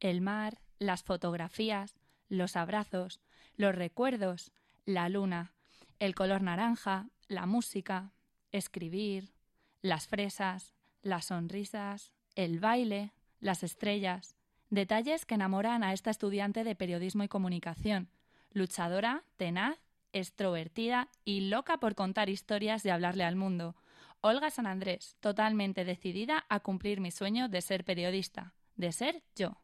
el mar, las fotografías, los abrazos, los recuerdos, la luna, el color naranja, la música, escribir, las fresas, las sonrisas, el baile, las estrellas, detalles que enamoran a esta estudiante de periodismo y comunicación, luchadora, tenaz, extrovertida y loca por contar historias y hablarle al mundo. Olga San Andrés, totalmente decidida a cumplir mi sueño de ser periodista, de ser yo.